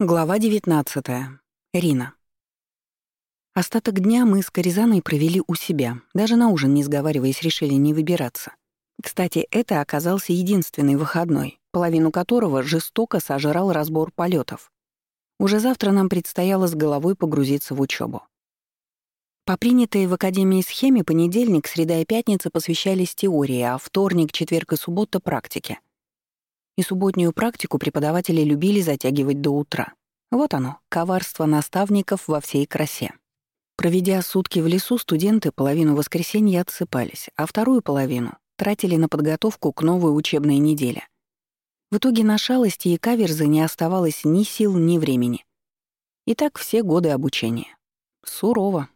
Глава 19. Рина. Остаток дня мы с Коризаной провели у себя. Даже на ужин, не сговариваясь, решили не выбираться. Кстати, это оказался единственный выходной, половину которого жестоко сожрал разбор полетов. Уже завтра нам предстояло с головой погрузиться в учебу. По принятой в Академии схеме понедельник, среда и пятница посвящались теории, а вторник, четверг и суббота — практике — и субботнюю практику преподаватели любили затягивать до утра. Вот оно, коварство наставников во всей красе. Проведя сутки в лесу, студенты половину воскресенья отсыпались, а вторую половину тратили на подготовку к новой учебной неделе. В итоге на шалости и каверзы не оставалось ни сил, ни времени. И так все годы обучения. Сурово.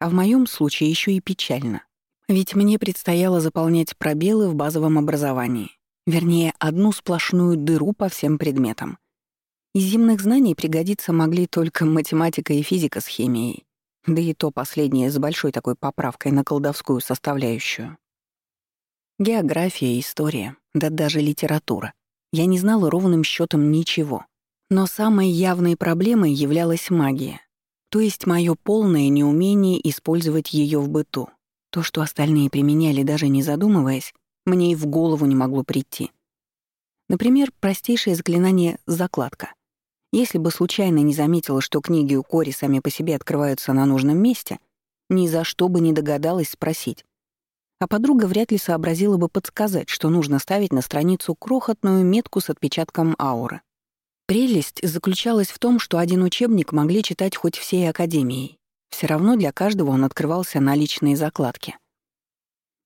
А в моем случае еще и печально. Ведь мне предстояло заполнять пробелы в базовом образовании. Вернее, одну сплошную дыру по всем предметам. Из земных знаний пригодиться могли только математика и физика с химией. Да и то последнее с большой такой поправкой на колдовскую составляющую. География, история, да даже литература. Я не знала ровным счетом ничего. Но самой явной проблемой являлась магия. То есть мое полное неумение использовать ее в быту. То, что остальные применяли, даже не задумываясь, мне и в голову не могло прийти. Например, простейшее заклинание «закладка». Если бы случайно не заметила, что книги у Кори сами по себе открываются на нужном месте, ни за что бы не догадалась спросить. А подруга вряд ли сообразила бы подсказать, что нужно ставить на страницу крохотную метку с отпечатком ауры. Прелесть заключалась в том, что один учебник могли читать хоть всей академией. Все равно для каждого он открывался на личные закладки.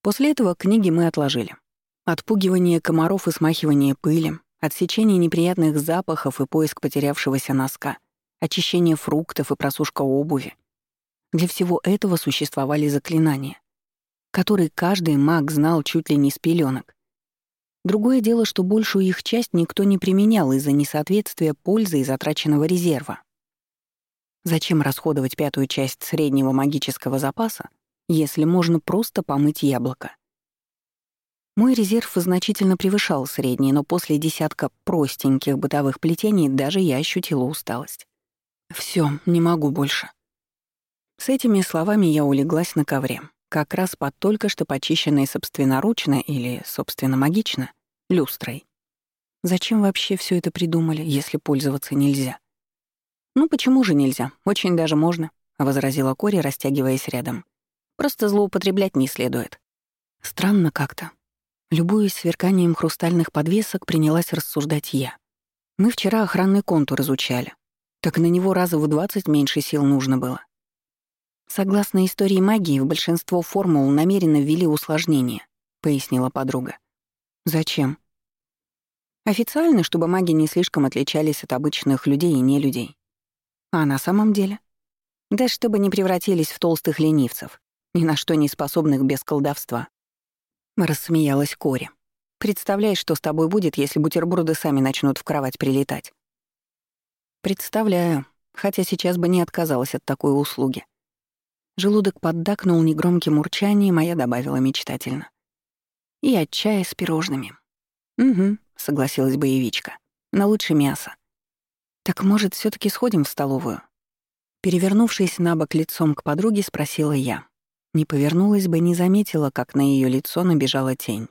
После этого книги мы отложили. Отпугивание комаров и смахивание пыли, отсечение неприятных запахов и поиск потерявшегося носка, очищение фруктов и просушка обуви. Для всего этого существовали заклинания, которые каждый маг знал чуть ли не с пеленок. Другое дело, что большую их часть никто не применял из-за несоответствия пользы и затраченного резерва. Зачем расходовать пятую часть среднего магического запаса, если можно просто помыть яблоко. Мой резерв значительно превышал средний, но после десятка простеньких бытовых плетений даже я ощутила усталость. Все, не могу больше. С этими словами я улеглась на ковре, как раз под только что почищенной собственноручно или, собственно, магично, люстрой. Зачем вообще все это придумали, если пользоваться нельзя? «Ну почему же нельзя? Очень даже можно», — возразила Кори, растягиваясь рядом. Просто злоупотреблять не следует. Странно как-то. Любуясь сверканием хрустальных подвесок, принялась рассуждать я. Мы вчера охранный контур изучали. Так на него раза в двадцать меньше сил нужно было. Согласно истории магии, в большинство формул намеренно ввели усложнения, пояснила подруга. Зачем? Официально, чтобы маги не слишком отличались от обычных людей и не людей. А на самом деле? Да чтобы не превратились в толстых ленивцев ни на что не способных без колдовства. Рассмеялась Кори. Представляешь, что с тобой будет, если бутерброды сами начнут в кровать прилетать? Представляю, хотя сейчас бы не отказалась от такой услуги. Желудок поддакнул негромким урчанием, а я добавила мечтательно. И от чая с пирожными. «Угу», — согласилась боевичка. «На лучше мясо». «Так, может, все таки сходим в столовую?» Перевернувшись на бок лицом к подруге, спросила я. Не повернулась бы, не заметила, как на ее лицо набежала тень.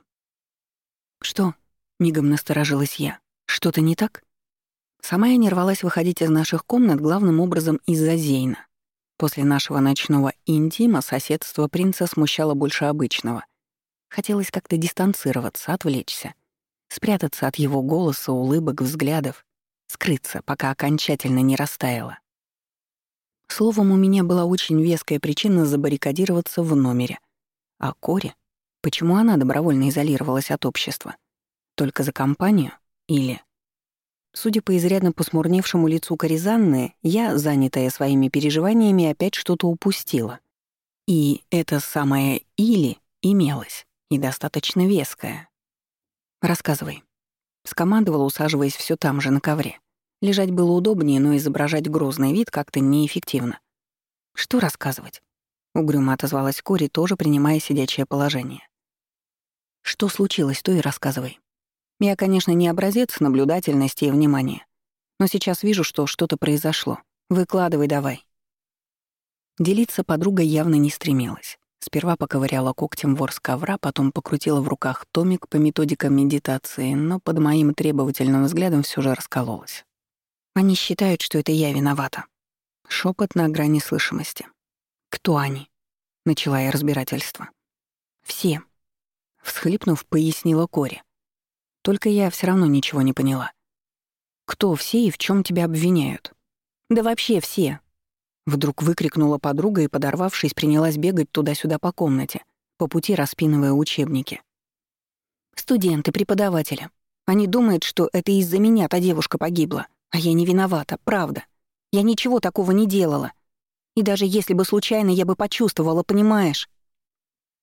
«Что?» — мигом насторожилась я. «Что-то не так?» Сама я не рвалась выходить из наших комнат главным образом из-за Зейна. После нашего ночного интима соседство принца смущало больше обычного. Хотелось как-то дистанцироваться, отвлечься, спрятаться от его голоса, улыбок, взглядов, скрыться, пока окончательно не растаяло. Словом, у меня была очень веская причина забаррикадироваться в номере. А Кори? Почему она добровольно изолировалась от общества? Только за компанию? Или... Судя по изрядно посмурневшему лицу Коризанны, я, занятая своими переживаниями, опять что-то упустила. И это самое «или» имелось, и достаточно веское. «Рассказывай», — скомандовала, усаживаясь все там же на ковре. Лежать было удобнее, но изображать грозный вид как-то неэффективно. «Что рассказывать?» — угрюмо отозвалась Кори, тоже принимая сидячее положение. «Что случилось, то и рассказывай. Я, конечно, не образец наблюдательности и внимания, Но сейчас вижу, что что-то произошло. Выкладывай давай». Делиться подруга явно не стремилась. Сперва поковыряла когтем ворс ковра, потом покрутила в руках томик по методикам медитации, но под моим требовательным взглядом все же раскололась. Они считают, что это я виновата. Шепот на грани слышимости. «Кто они?» — начала я разбирательство. «Все», — всхлипнув, пояснила Кори. Только я все равно ничего не поняла. «Кто все и в чем тебя обвиняют?» «Да вообще все!» Вдруг выкрикнула подруга и, подорвавшись, принялась бегать туда-сюда по комнате, по пути распинывая учебники. «Студенты, преподаватели. Они думают, что это из-за меня та девушка погибла. А я не виновата, правда. Я ничего такого не делала. И даже если бы случайно, я бы почувствовала, понимаешь?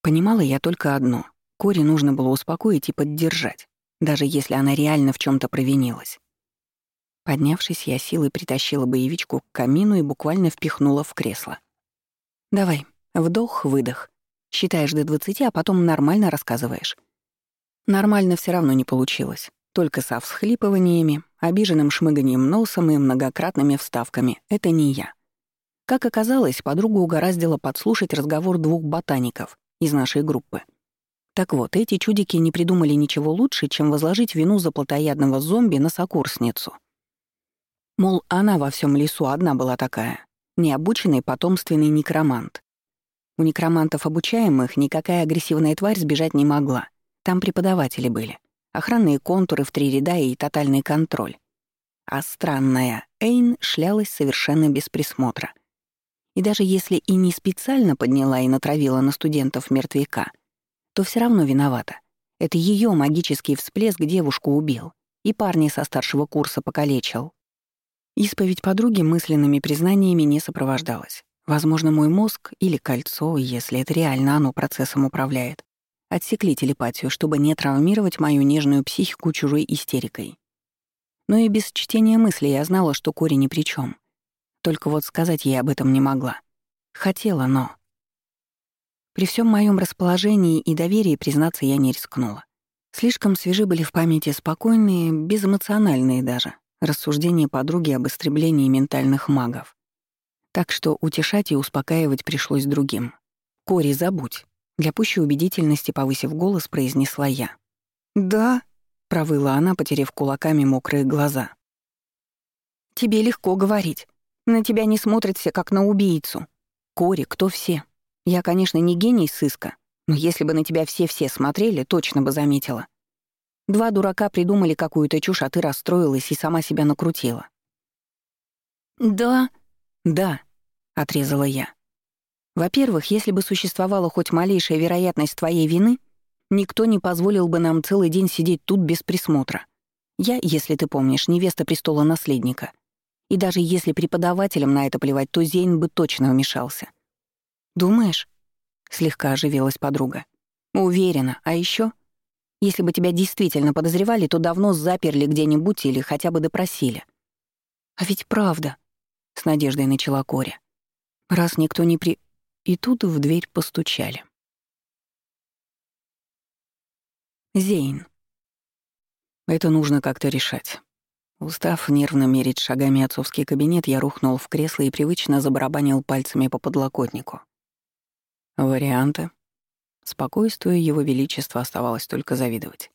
Понимала я только одно. Кори нужно было успокоить и поддержать, даже если она реально в чем то провинилась. Поднявшись, я силой притащила боевичку к камину и буквально впихнула в кресло. «Давай, вдох-выдох. Считаешь до двадцати, а потом нормально рассказываешь». Нормально все равно не получилось. Только со всхлипываниями, обиженным шмыганием носом и многократными вставками. Это не я. Как оказалось, подругу угораздило подслушать разговор двух ботаников из нашей группы. Так вот, эти чудики не придумали ничего лучше, чем возложить вину за плотоядного зомби на сокурсницу. Мол, она во всем лесу одна была такая, необученный потомственный некромант. У некромантов обучаемых никакая агрессивная тварь сбежать не могла. Там преподаватели были охранные контуры в три ряда и тотальный контроль. А странная Эйн шлялась совершенно без присмотра. И даже если и не специально подняла и натравила на студентов мертвяка, то все равно виновата. Это ее магический всплеск девушку убил и парня со старшего курса покалечил. Исповедь подруги мысленными признаниями не сопровождалась. Возможно, мой мозг или кольцо, если это реально оно процессом управляет, Отсекли телепатию, чтобы не травмировать мою нежную психику чужой истерикой. Но и без чтения мыслей я знала, что Кори ни при чем. Только вот сказать ей об этом не могла. Хотела, но... При всем моем расположении и доверии признаться я не рискнула. Слишком свежи были в памяти спокойные, безэмоциональные даже, рассуждения подруги об истреблении ментальных магов. Так что утешать и успокаивать пришлось другим. «Кори, забудь. Для пущей убедительности, повысив голос, произнесла я. «Да», — провыла она, потеряв кулаками мокрые глаза. «Тебе легко говорить. На тебя не смотрят все, как на убийцу. Кори, кто все? Я, конечно, не гений сыска, но если бы на тебя все-все смотрели, точно бы заметила. Два дурака придумали какую-то чушь, а ты расстроилась и сама себя накрутила». «Да?» «Да», — отрезала я. Во-первых, если бы существовала хоть малейшая вероятность твоей вины, никто не позволил бы нам целый день сидеть тут без присмотра. Я, если ты помнишь, невеста престола наследника. И даже если преподавателям на это плевать, то Зейн бы точно вмешался. «Думаешь?» — слегка оживилась подруга. «Уверена. А еще, Если бы тебя действительно подозревали, то давно заперли где-нибудь или хотя бы допросили». «А ведь правда», — с надеждой начала Коря. «Раз никто не при... И тут в дверь постучали. Зейн. Это нужно как-то решать. Устав нервно мерить шагами отцовский кабинет, я рухнул в кресло и привычно забарабанил пальцами по подлокотнику. Варианты. Спокойствию Его Величества оставалось только завидовать.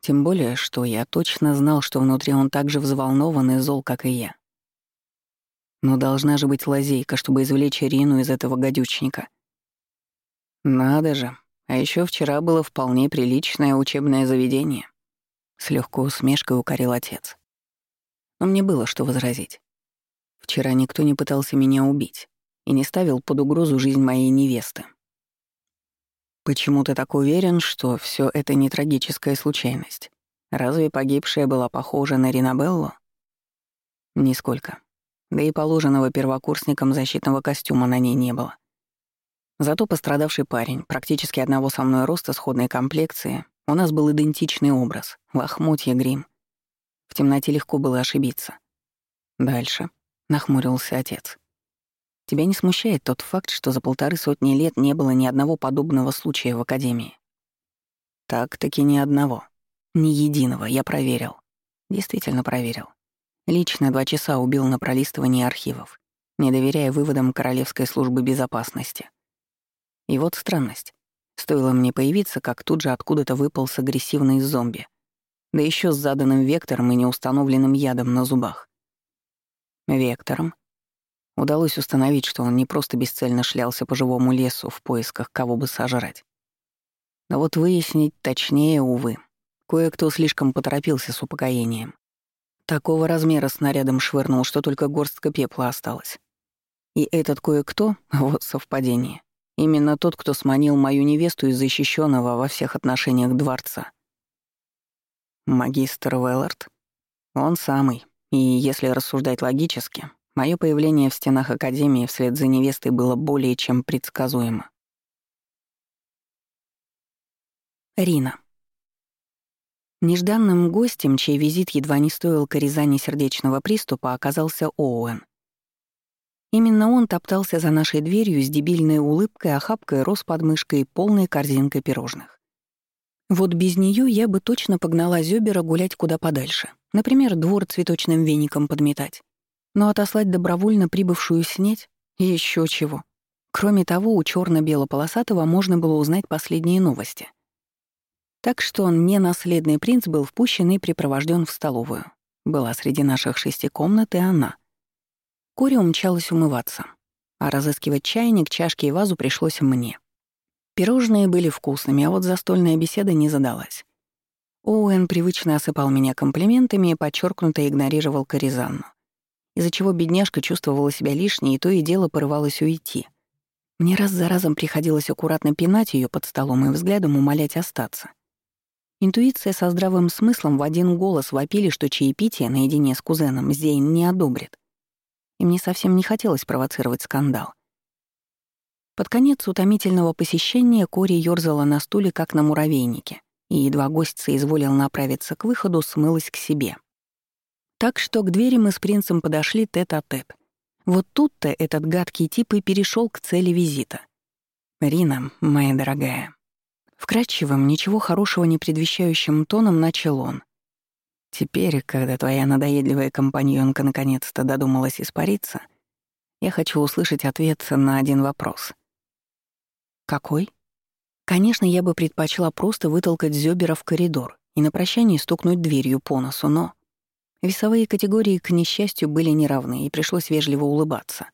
Тем более, что я точно знал, что внутри он так же взволнован и зол, как и я. Но должна же быть лазейка, чтобы извлечь Ирину из этого гадючника. Надо же. А еще вчера было вполне приличное учебное заведение. С легкой усмешкой укорил отец. Но мне было что возразить. Вчера никто не пытался меня убить и не ставил под угрозу жизнь моей невесты. Почему ты так уверен, что все это не трагическая случайность? Разве погибшая была похожа на Ринабеллу? Нисколько. Да и положенного первокурсникам защитного костюма на ней не было. Зато пострадавший парень, практически одного со мной роста, сходной комплекции, у нас был идентичный образ — лохмотья, грим. В темноте легко было ошибиться. «Дальше», — нахмурился отец. «Тебя не смущает тот факт, что за полторы сотни лет не было ни одного подобного случая в Академии?» «Так-таки ни одного. Ни единого, я проверил. Действительно проверил. Лично два часа убил на пролистывании архивов, не доверяя выводам Королевской службы безопасности. И вот странность. Стоило мне появиться, как тут же откуда-то выполз агрессивный зомби. Да еще с заданным вектором и неустановленным ядом на зубах. Вектором? Удалось установить, что он не просто бесцельно шлялся по живому лесу в поисках кого бы сожрать. Но вот выяснить точнее, увы. Кое-кто слишком поторопился с упокоением. Такого размера снарядом швырнул, что только горстка пепла осталась. И этот кое-кто, вот совпадение, именно тот, кто сманил мою невесту из защищенного во всех отношениях дворца. Магистр Веллард? Он самый. И если рассуждать логически, мое появление в стенах Академии вслед за невестой было более чем предсказуемо. Рина. Нежданным гостем, чей визит едва не стоил Коризани сердечного приступа, оказался Оуэн. Именно он топтался за нашей дверью с дебильной улыбкой, охапкой роз под мышкой и полной корзинкой пирожных. Вот без нее я бы точно погнала Зёбера гулять куда подальше. Например, двор цветочным веником подметать. Но отослать добровольно прибывшую снеть — еще чего. Кроме того, у черно бело полосатого можно было узнать последние новости — так что он, не наследный принц, был впущен и припровожден в столовую. Была среди наших шести комнат и она. Кори умчалась умываться, а разыскивать чайник, чашки и вазу пришлось мне. Пирожные были вкусными, а вот застольная беседа не задалась. Оуэн привычно осыпал меня комплиментами и подчеркнуто игнорировал Коризанну, из-за чего бедняжка чувствовала себя лишней и то и дело порывалась уйти. Мне раз за разом приходилось аккуратно пинать ее под столом и взглядом умолять остаться — Интуиция со здравым смыслом в один голос вопили, что чаепитие наедине с кузеном Зейн не одобрит. И мне совсем не хотелось провоцировать скандал. Под конец утомительного посещения Кори ёрзала на стуле, как на муравейнике, и едва гость соизволил направиться к выходу, смылась к себе. Так что к двери мы с принцем подошли тет-а-тет. -тет. Вот тут-то этот гадкий тип и перешел к цели визита. «Рина, моя дорогая, Вкрадчивым, ничего хорошего не предвещающим тоном начал он. «Теперь, когда твоя надоедливая компаньонка наконец-то додумалась испариться, я хочу услышать ответ на один вопрос». «Какой?» Конечно, я бы предпочла просто вытолкать Зёбера в коридор и на прощание стукнуть дверью по носу, но... Весовые категории, к несчастью, были неравны, и пришлось вежливо улыбаться.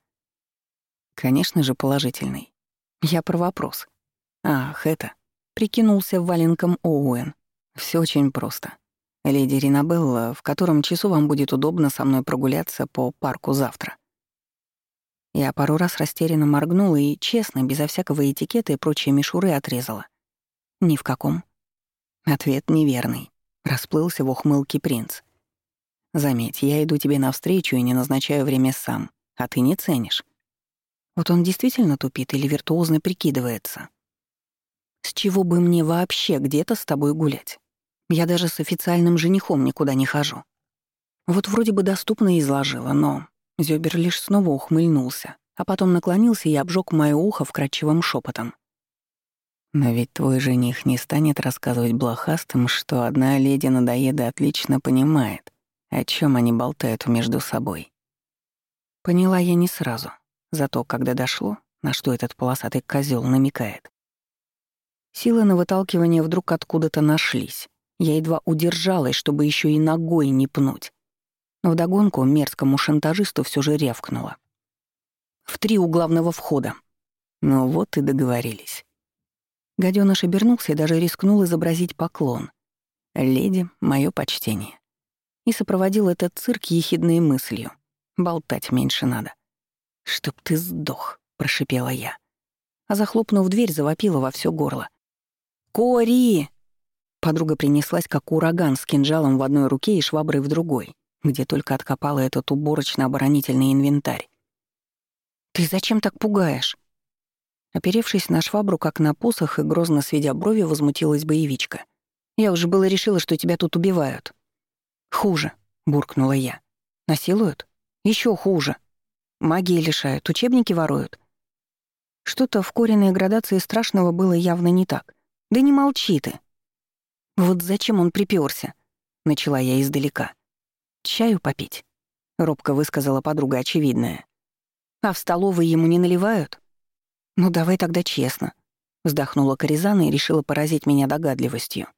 Конечно же, положительный. Я про вопрос. Ах, это прикинулся валенком Оуэн. Все очень просто. Леди Ринабелла, в котором часу вам будет удобно со мной прогуляться по парку завтра?» Я пару раз растерянно моргнула и, честно, безо всякого этикета и прочей мишуры отрезала. «Ни в каком». Ответ неверный. Расплылся в ухмылке принц. «Заметь, я иду тебе навстречу и не назначаю время сам, а ты не ценишь». Вот он действительно тупит или виртуозно прикидывается. С чего бы мне вообще где-то с тобой гулять? Я даже с официальным женихом никуда не хожу. Вот вроде бы доступно изложила, но Зёбер лишь снова ухмыльнулся, а потом наклонился и обжег моё ухо вкрадчивым шепотом. Но ведь твой жених не станет рассказывать блохастым, что одна леди надоеда отлично понимает, о чем они болтают между собой. Поняла я не сразу, зато когда дошло, на что этот полосатый козел намекает, Силы на выталкивание вдруг откуда-то нашлись. Я едва удержалась, чтобы еще и ногой не пнуть. Но вдогонку мерзкому шантажисту все же рявкнула. «В три у главного входа». Ну вот и договорились. Гадёныш обернулся и даже рискнул изобразить поклон. «Леди, мое почтение». И сопроводил этот цирк ехидной мыслью. Болтать меньше надо. «Чтоб ты сдох», — прошипела я. А захлопнув дверь, завопила во все горло. «Кори!» Подруга принеслась как ураган с кинжалом в одной руке и шваброй в другой, где только откопала этот уборочно-оборонительный инвентарь. «Ты зачем так пугаешь?» Оперевшись на швабру, как на посох, и грозно сведя брови, возмутилась боевичка. «Я уже было решила, что тебя тут убивают». «Хуже», — буркнула я. «Насилуют? Еще хуже. Магии лишают, учебники воруют». Что-то в коренной градации страшного было явно не так. Да не молчи ты. Вот зачем он припёрся? Начала я издалека. Чаю попить. — робко высказала подруга очевидное. «А в столовой ему не наливают?» «Ну, давай тогда честно», — вздохнула Коризана и решила поразить меня догадливостью.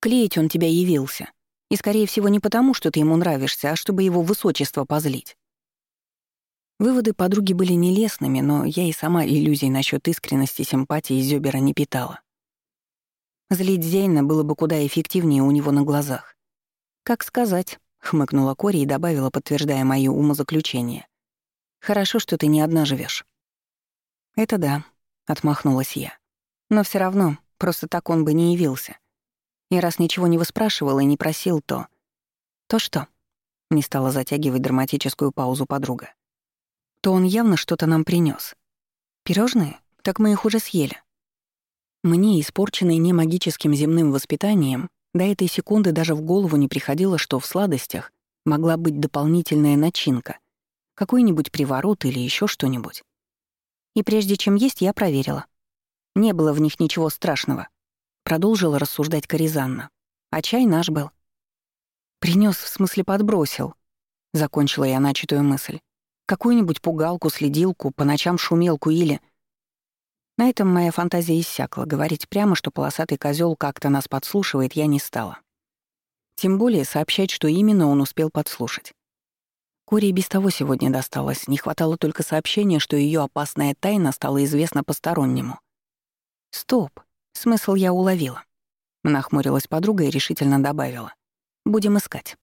«Клеить он тебя явился. И, скорее всего, не потому, что ты ему нравишься, а чтобы его высочество позлить». Выводы подруги были нелестными, но я и сама иллюзий насчет искренности симпатии Зёбера не питала. Злить Зейна было бы куда эффективнее у него на глазах. «Как сказать», — хмыкнула Кори и добавила, подтверждая мои умозаключения. «Хорошо, что ты не одна живешь. «Это да», — отмахнулась я. «Но все равно, просто так он бы не явился. И раз ничего не выспрашивал и не просил, то...» «То что?» — не стала затягивать драматическую паузу подруга то он явно что-то нам принес. Пирожные? Так мы их уже съели. Мне, испорченной не магическим земным воспитанием, до этой секунды даже в голову не приходило, что в сладостях могла быть дополнительная начинка, какой-нибудь приворот или еще что-нибудь. И прежде чем есть, я проверила. Не было в них ничего страшного. Продолжила рассуждать Коризанна. А чай наш был. Принес, в смысле подбросил. Закончила я начатую мысль. Какую-нибудь пугалку, следилку, по ночам шумелку или... На этом моя фантазия иссякла. Говорить прямо, что полосатый козел как-то нас подслушивает, я не стала. Тем более сообщать, что именно он успел подслушать. Коре без того сегодня досталось, не хватало только сообщения, что ее опасная тайна стала известна постороннему. «Стоп, смысл я уловила», — нахмурилась подруга и решительно добавила. «Будем искать».